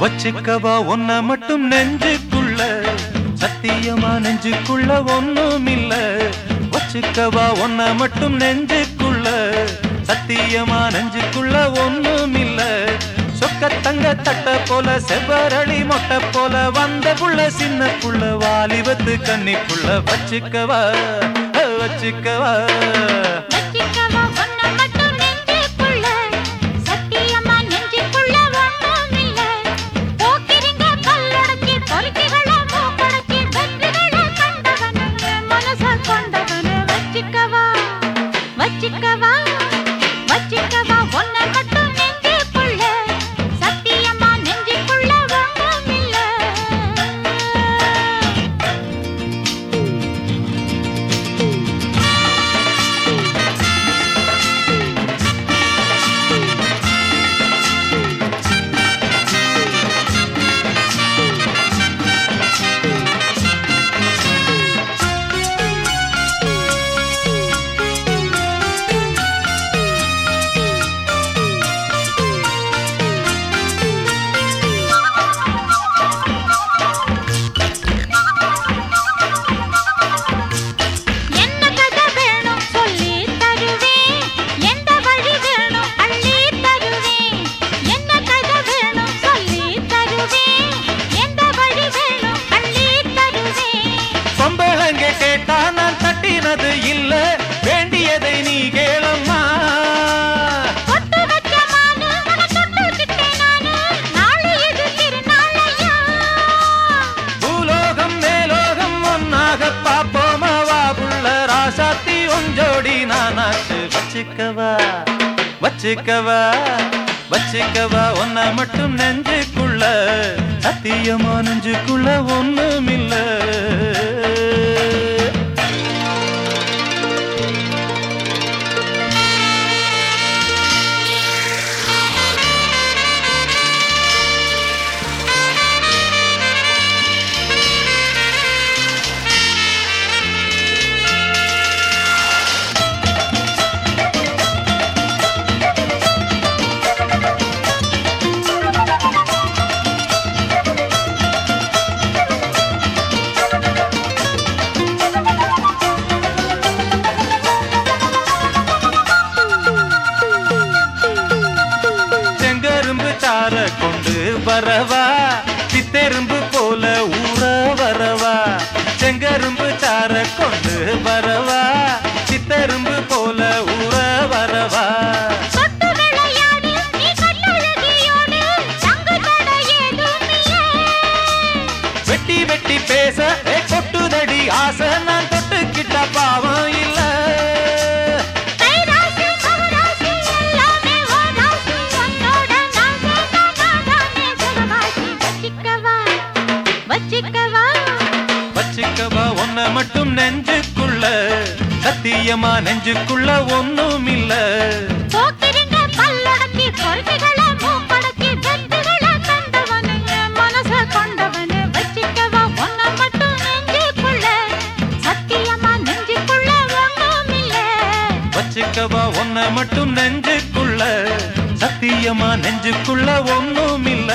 வச்சுக்கவா ஒன்ன மட்டும் நெஞ்சுக்குள்ள. சத்தியமா நெஞ்சுக்குள்ள ஒன்னும் இல்ல வச்சுக்கவா ஒன்ன மட்டும் நெஞ்சுக்குள்ள. சத்தியமா நெஞ்சுக்குள்ள ஒன்னும் இல்ல சொக்க தங்க தட்ட போல செவ்வரளி மொட்டை போல வந்த புள்ள சின்ன புள்ள வாலிபத்து கன்னிக்குள்ள வச்சுக்கவா வச்சுக்கவா. கேட்டா நான் தட்டினது இல்ல வேண்டியதை நீ கேளம்மா. பூலோகம் மேலோகம் ஒன்னாக பாப்போமா வா புள்ள ராசாத்தி ஒஞ்சோடி நானாச்சு வச்சுக்கவா வச்சுக்கவா வச்சுக்கவா. ஒன்ன மட்டும் நெஞ்சுக்குள்ள சத்தியமா நெஞ்சுக்குள்ள ஒண்ணுமில்ல வரவா சித்தெரும்பு போல ஊற வரவா செங்கரும்பு சார கொண்டு வரவா. வச்சிக்கவா? வச்சுக்கவா ஒன்ன மட்டும் நெஞ்சுக்குள்ள. சத்தியமா நெஞ்சுக்குள்ள ஒண்ணும் இல்ல வச்சிக்கவா? ஒன்ன மட்டும் நெஞ்சுக்குள்ள. சத்தியமா நெஞ்சுக்குள்ள ஒண்ணும் இல்லை வச்சுக்கவா ஒன்ன மட்டும் நெஞ்சுக்குள்ள. சத்தியமா நெஞ்சுக்குள்ள ஒண்ணும் இல்ல